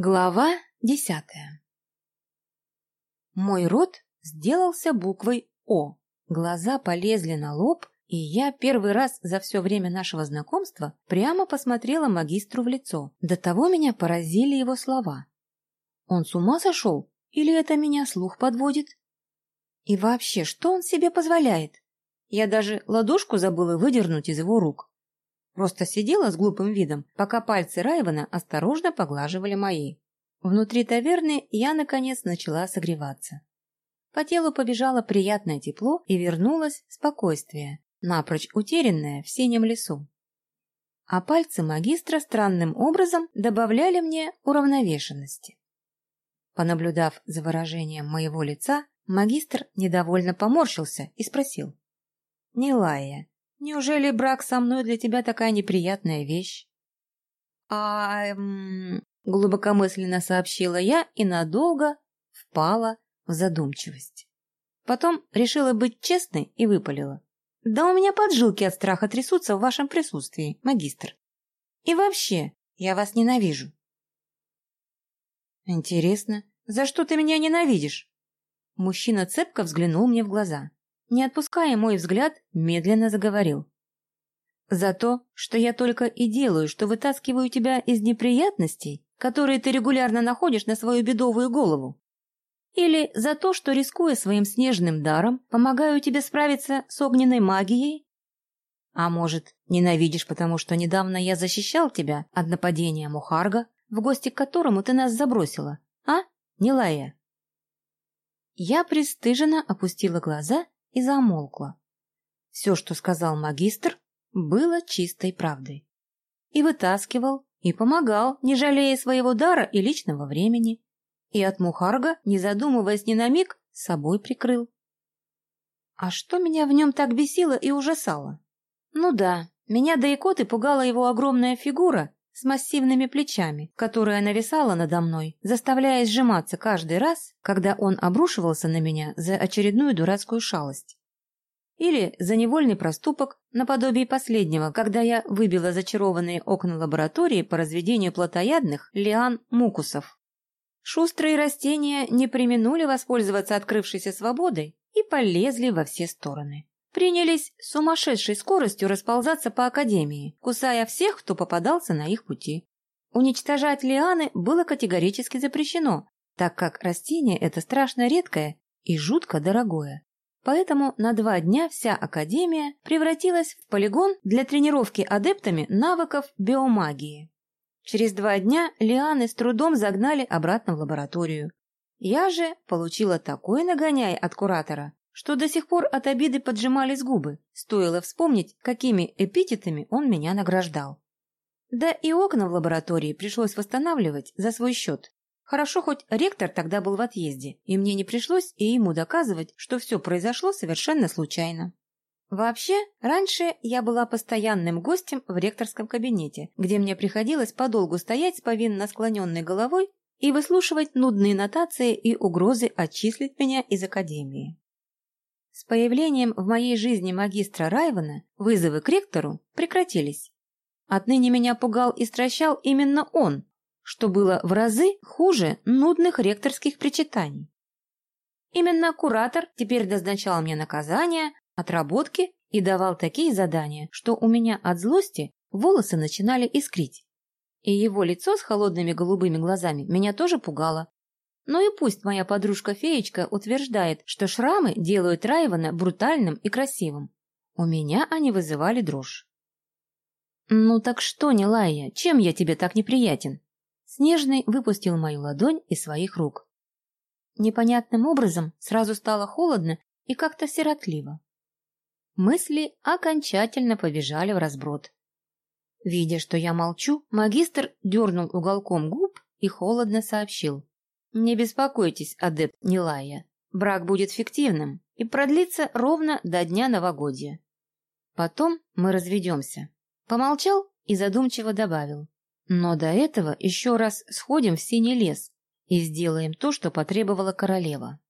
Глава десятая Мой рот сделался буквой «О». Глаза полезли на лоб, и я первый раз за все время нашего знакомства прямо посмотрела магистру в лицо. До того меня поразили его слова. Он с ума сошел? Или это меня слух подводит? И вообще, что он себе позволяет? Я даже ладошку забыла выдернуть из его рук. Просто сидела с глупым видом, пока пальцы Райвана осторожно поглаживали мои. Внутри таверны я, наконец, начала согреваться. По телу побежало приятное тепло и вернулось спокойствие, напрочь утерянное в синем лесу. А пальцы магистра странным образом добавляли мне уравновешенности. Понаблюдав за выражением моего лица, магистр недовольно поморщился и спросил. «Нилая, Неужели брак со мной для тебя такая неприятная вещь? А, эм, глубокомысленно сообщила я и надолго впала в задумчивость. Потом решила быть честной и выпалила. Да у меня поджилки от страха трясутся в вашем присутствии, магистр. И вообще, я вас ненавижу. Интересно, за что ты меня ненавидишь? Мужчина цепко взглянул мне в глаза не отпуская мой взгляд, медленно заговорил. «За то, что я только и делаю, что вытаскиваю тебя из неприятностей, которые ты регулярно находишь на свою бедовую голову. Или за то, что, рискуя своим снежным даром, помогаю тебе справиться с огненной магией? А может, ненавидишь, потому что недавно я защищал тебя от нападения Мухарга, в гости к которому ты нас забросила, а, Нилая?» Я пристыженно опустила глаза и замолкла. Все, что сказал магистр, было чистой правдой. И вытаскивал, и помогал, не жалея своего дара и личного времени. И от Мухарга, не задумываясь ни на миг, собой прикрыл. А что меня в нем так бесило и ужасало? Ну да, меня до икоты пугала его огромная фигура с массивными плечами, которая нависала надо мной, заставляя сжиматься каждый раз, когда он обрушивался на меня за очередную дурацкую шалость. Или за невольный проступок, наподобие последнего, когда я выбила зачарованные окна лаборатории по разведению плотоядных лиан-мукусов. Шустрые растения не применули воспользоваться открывшейся свободой и полезли во все стороны принялись с сумасшедшей скоростью расползаться по академии, кусая всех, кто попадался на их пути. Уничтожать лианы было категорически запрещено, так как растение это страшно редкое и жутко дорогое. Поэтому на два дня вся Академия превратилась в полигон для тренировки адептами навыков биомагии. Через два дня лианы с трудом загнали обратно в лабораторию. Я же получила такой нагоняй от куратора, что до сих пор от обиды поджимались губы, стоило вспомнить, какими эпитетами он меня награждал. Да и окна в лаборатории пришлось восстанавливать за свой счет. Хорошо, хоть ректор тогда был в отъезде, и мне не пришлось и ему доказывать, что все произошло совершенно случайно. Вообще, раньше я была постоянным гостем в ректорском кабинете, где мне приходилось подолгу стоять с повинно склоненной головой и выслушивать нудные нотации и угрозы отчислить меня из академии. С появлением в моей жизни магистра Райвана вызовы к ректору прекратились. Отныне меня пугал и стращал именно он, что было в разы хуже нудных ректорских причитаний. Именно куратор теперь назначал мне наказания, отработки и давал такие задания, что у меня от злости волосы начинали искрить. И его лицо с холодными голубыми глазами меня тоже пугало, ну и пусть моя подружка-феечка утверждает, что шрамы делают Райвана брутальным и красивым. У меня они вызывали дрожь. «Ну так что, Нилая, чем я тебе так неприятен?» Снежный выпустил мою ладонь из своих рук. Непонятным образом сразу стало холодно и как-то сиротливо. Мысли окончательно побежали в разброд. Видя, что я молчу, магистр дернул уголком губ и холодно сообщил. Не беспокойтесь, адепт Нилая. Брак будет фиктивным и продлится ровно до дня новогодия. Потом мы разведемся. Помолчал и задумчиво добавил. Но до этого еще раз сходим в синий лес и сделаем то, что потребовала королева.